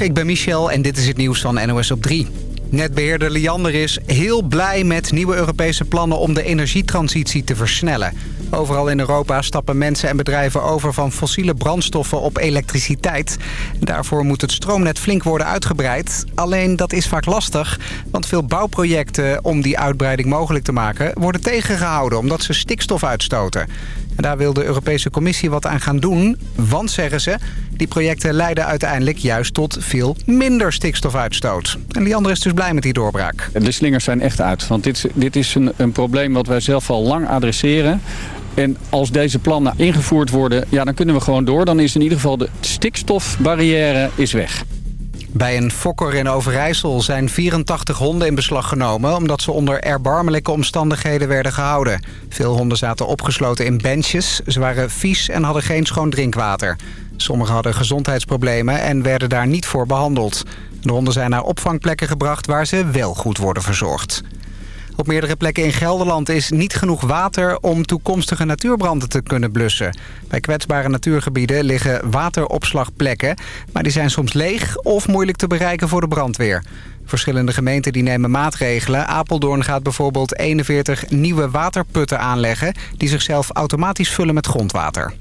Ik ben Michel en dit is het nieuws van NOS op 3. Netbeheerder Liander is heel blij met nieuwe Europese plannen om de energietransitie te versnellen. Overal in Europa stappen mensen en bedrijven over van fossiele brandstoffen op elektriciteit. Daarvoor moet het stroomnet flink worden uitgebreid. Alleen dat is vaak lastig, want veel bouwprojecten om die uitbreiding mogelijk te maken... worden tegengehouden omdat ze stikstof uitstoten. En daar wil de Europese Commissie wat aan gaan doen. Want, zeggen ze, die projecten leiden uiteindelijk juist tot veel minder stikstofuitstoot. En die andere is dus blij met die doorbraak. De slingers zijn echt uit. Want dit, dit is een, een probleem wat wij zelf al lang adresseren. En als deze plannen ingevoerd worden, ja, dan kunnen we gewoon door. Dan is in ieder geval de stikstofbarrière is weg. Bij een fokker in Overijssel zijn 84 honden in beslag genomen... omdat ze onder erbarmelijke omstandigheden werden gehouden. Veel honden zaten opgesloten in benches. Ze waren vies en hadden geen schoon drinkwater. Sommigen hadden gezondheidsproblemen en werden daar niet voor behandeld. De honden zijn naar opvangplekken gebracht waar ze wel goed worden verzorgd. Op meerdere plekken in Gelderland is niet genoeg water om toekomstige natuurbranden te kunnen blussen. Bij kwetsbare natuurgebieden liggen wateropslagplekken, maar die zijn soms leeg of moeilijk te bereiken voor de brandweer. Verschillende gemeenten die nemen maatregelen. Apeldoorn gaat bijvoorbeeld 41 nieuwe waterputten aanleggen... die zichzelf automatisch vullen met grondwater.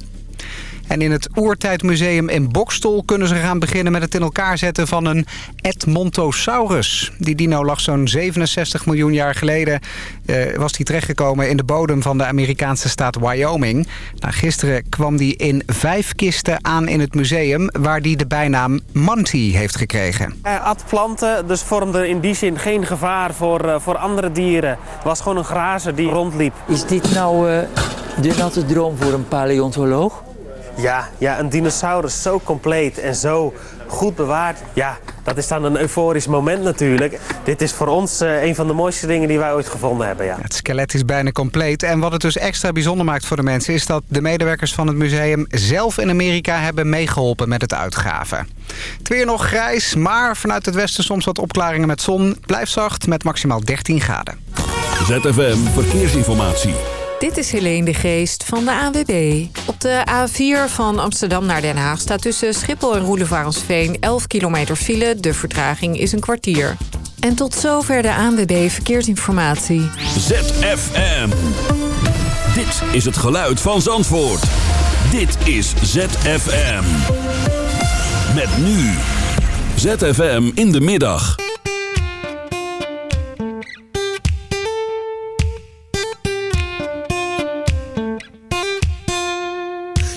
En in het Oertijdmuseum in Bokstol kunnen ze gaan beginnen met het in elkaar zetten van een Edmontosaurus. Die dino lag zo'n 67 miljoen jaar geleden, eh, was die terechtgekomen in de bodem van de Amerikaanse staat Wyoming. Nou, gisteren kwam die in vijf kisten aan in het museum, waar die de bijnaam Monty heeft gekregen. Hij at planten, dus vormde in die zin geen gevaar voor, uh, voor andere dieren. Het was gewoon een grazer die rondliep. Is dit nou uh, de natte droom voor een paleontoloog? Ja, ja, een dinosaurus zo compleet en zo goed bewaard. Ja, dat is dan een euforisch moment natuurlijk. Dit is voor ons uh, een van de mooiste dingen die wij ooit gevonden hebben. Ja. Het skelet is bijna compleet. En wat het dus extra bijzonder maakt voor de mensen... is dat de medewerkers van het museum zelf in Amerika hebben meegeholpen met het uitgraven. Het weer nog grijs, maar vanuit het westen soms wat opklaringen met zon. Blijft zacht met maximaal 13 graden. ZFM Verkeersinformatie. Dit is Helene de Geest van de ANWB. Op de A4 van Amsterdam naar Den Haag staat tussen Schiphol en Roelevarensveen 11 kilometer file. De vertraging is een kwartier. En tot zover de ANWB Verkeersinformatie. ZFM. Dit is het geluid van Zandvoort. Dit is ZFM. Met nu. ZFM in de middag.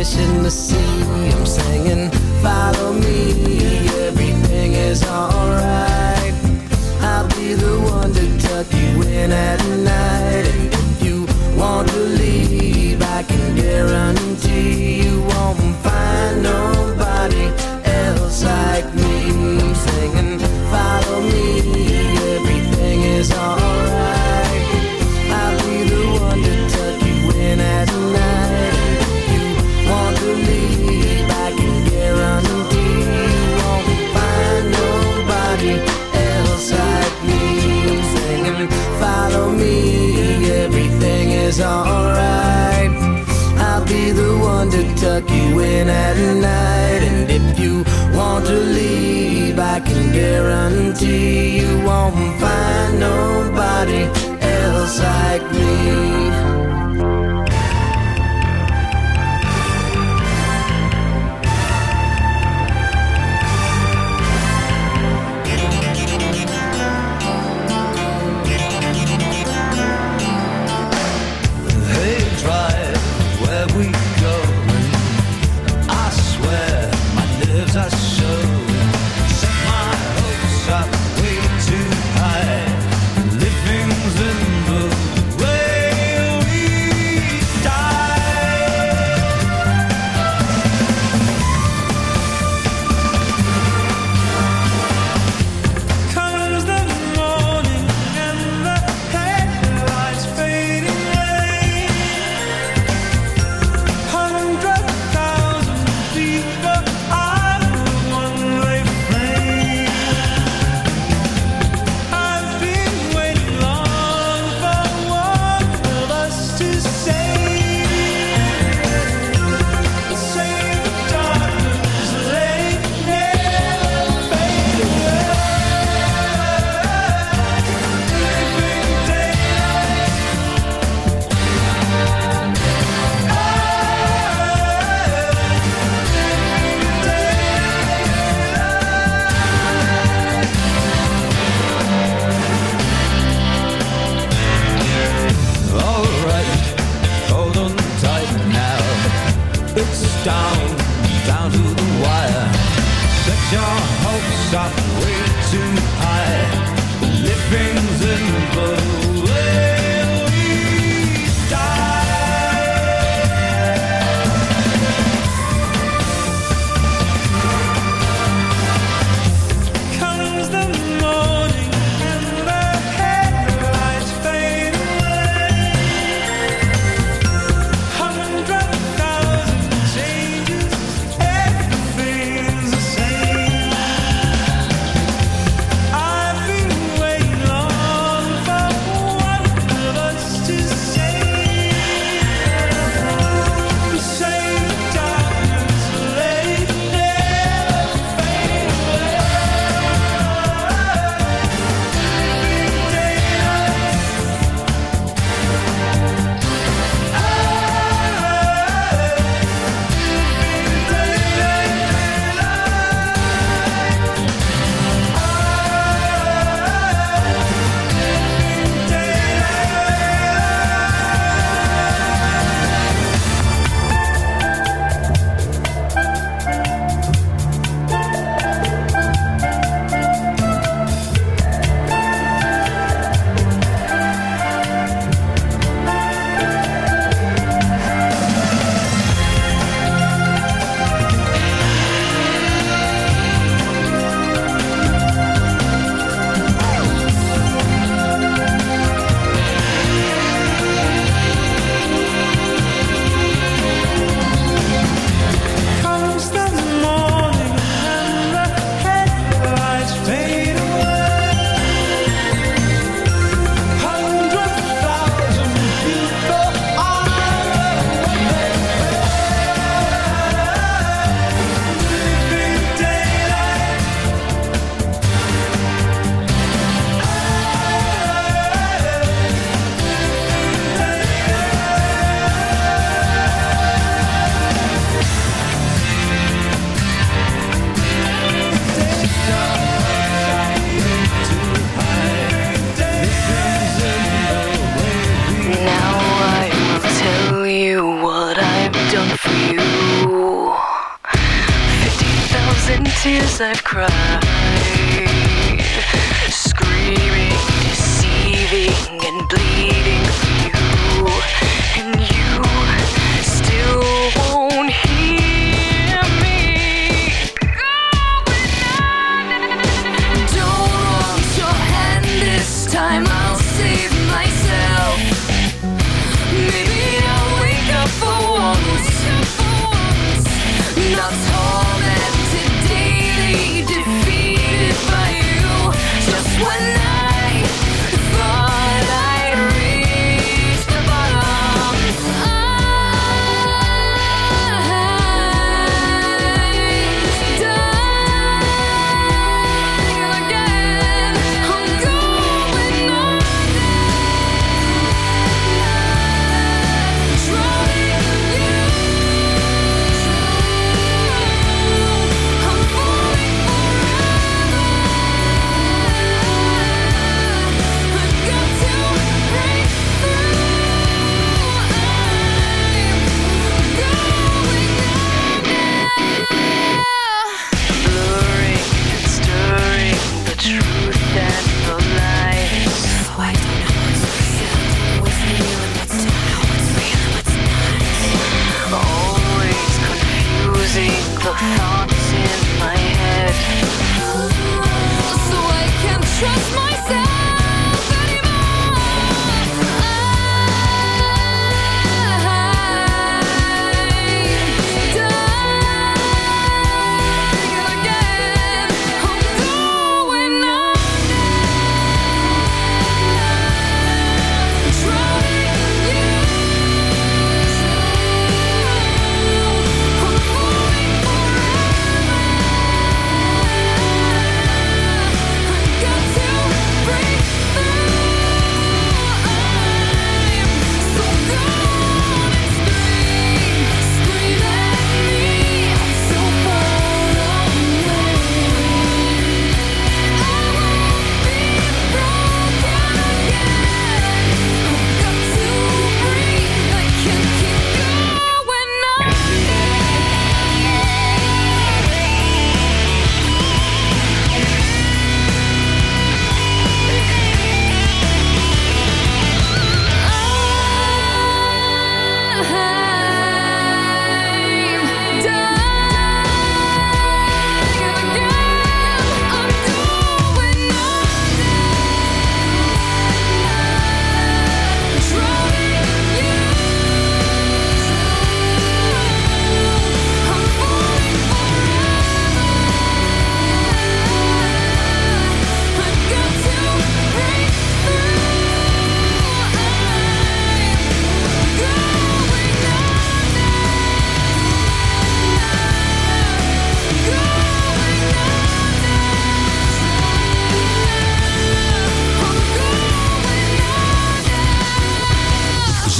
fishing the sea. I'm singing, follow me, everything is alright. I'll be the one to tuck you in at night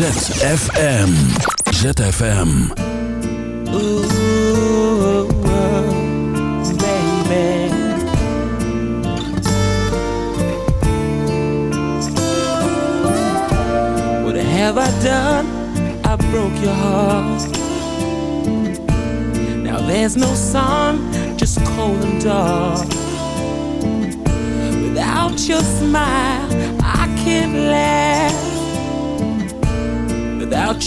ZFM. ZFM. Ooh, baby. What have I done? I broke your heart. Now there's no sun, just cold and dark. Without your smile, I can't laugh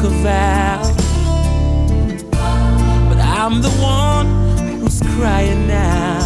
took a vow. But I'm the one who's crying now.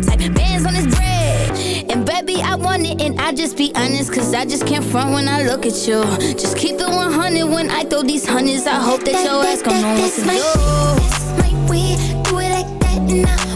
Black type. Bands on his bread. And baby, I want it. And I just be honest. Cause I just can't front when I look at you. Just keep it 100 when I throw these hundreds. I hope that your ass gon' know what to my do. shit. That's my way. Do it like that and I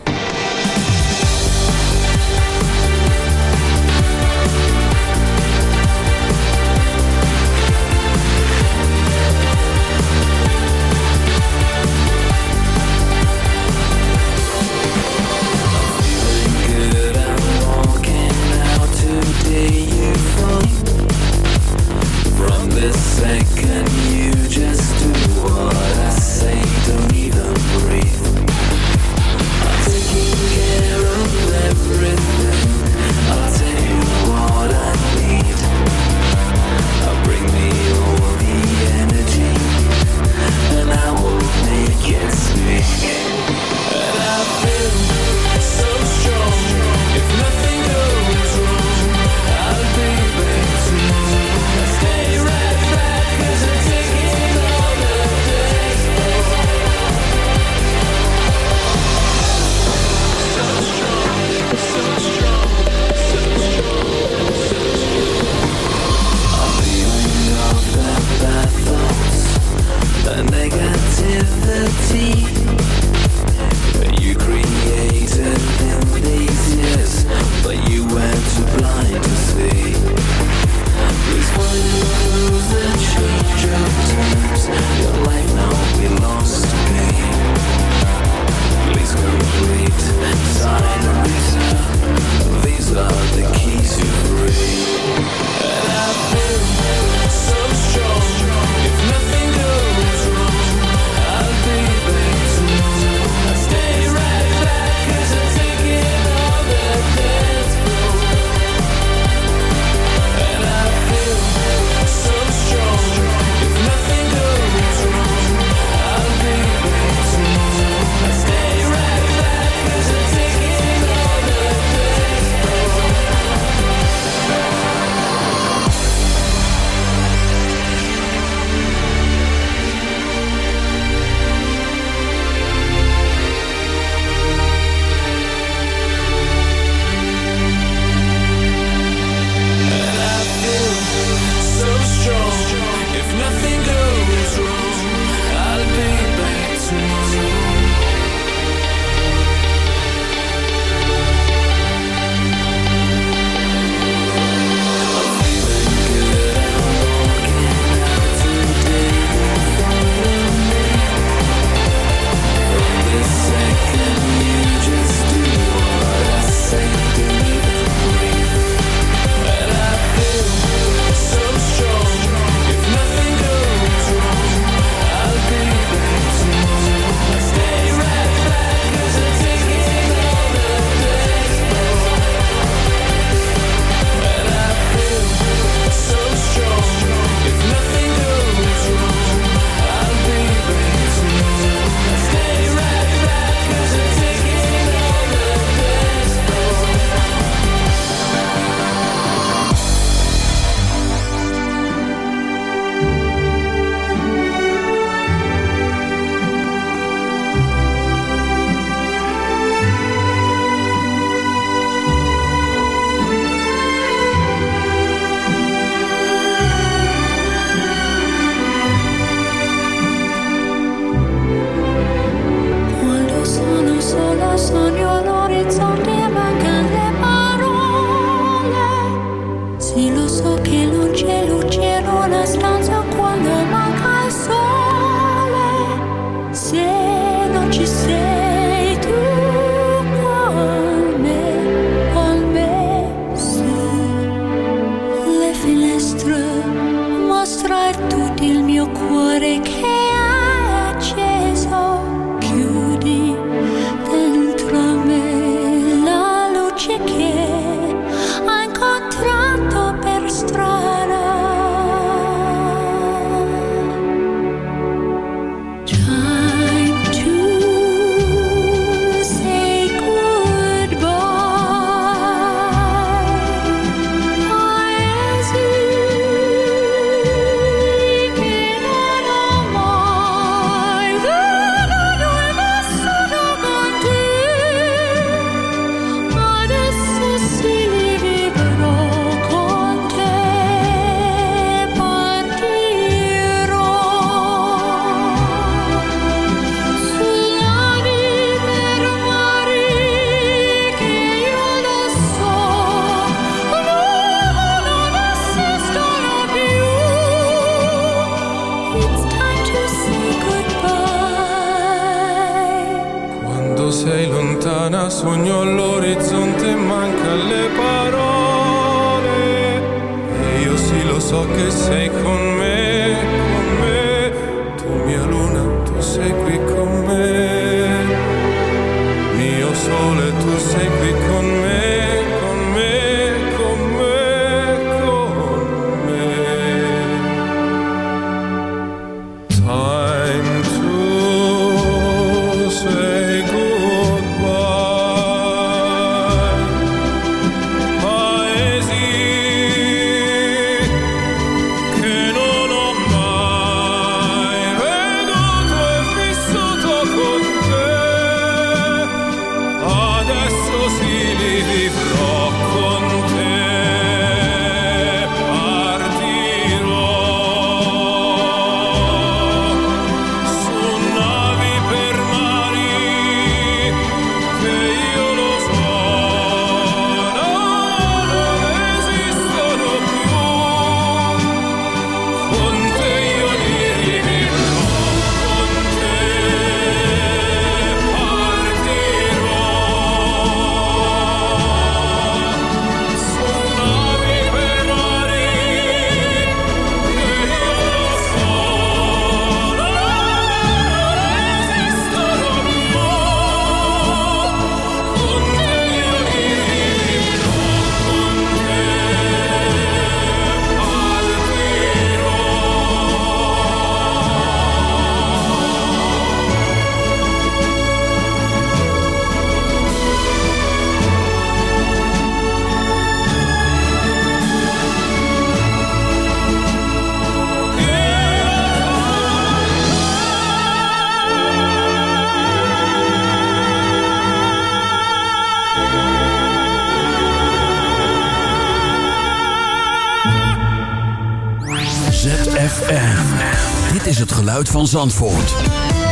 Zandvoort.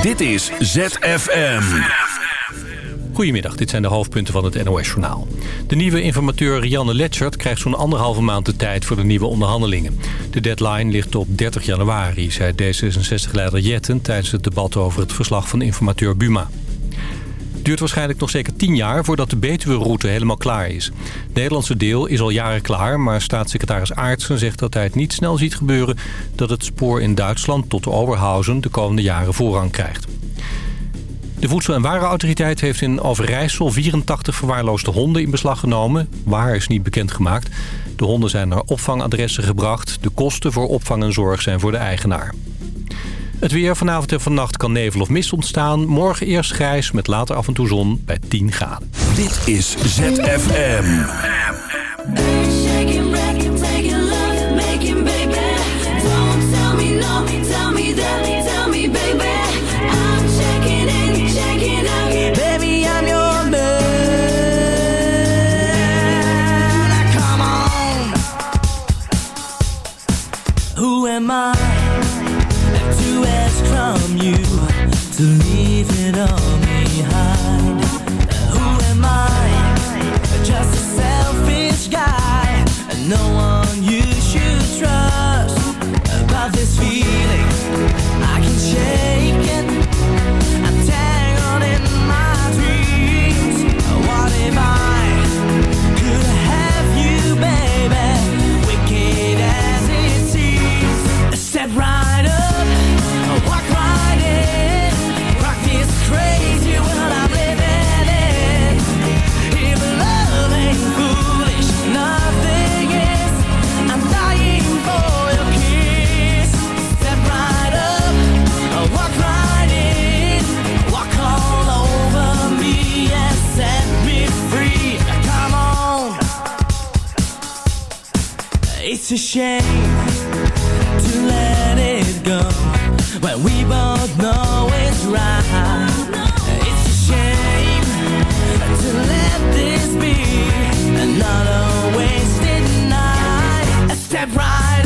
Dit is ZFM. Goedemiddag, dit zijn de hoofdpunten van het NOS-journaal. De nieuwe informateur Rianne Letchert krijgt zo'n anderhalve maand de tijd voor de nieuwe onderhandelingen. De deadline ligt op 30 januari, zei D66-leider Jetten tijdens het debat over het verslag van informateur Buma. Duurt waarschijnlijk nog zeker 10 jaar voordat de Betuwe-route helemaal klaar is. Het Nederlandse deel is al jaren klaar, maar staatssecretaris Aartsen zegt dat hij het niet snel ziet gebeuren dat het spoor in Duitsland tot Oberhausen de komende jaren voorrang krijgt. De Voedsel- en Warenautoriteit heeft in Overijssel 84 verwaarloosde honden in beslag genomen. Waar is niet bekendgemaakt. De honden zijn naar opvangadressen gebracht. De kosten voor opvang en zorg zijn voor de eigenaar. Het weer vanavond en vannacht kan nevel of mist ontstaan. Morgen eerst grijs met later af en toe zon bij 10 graden. Dit is ZFM. Who am I you to leave it all behind. Who am I? Just a selfish guy. No It's a shame to let it go when we both know it's right. It's a shame to let this be another wasted night. A step right.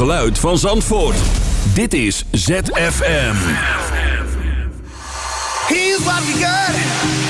geluid van Zandvoort. Dit is ZFM. Here's what.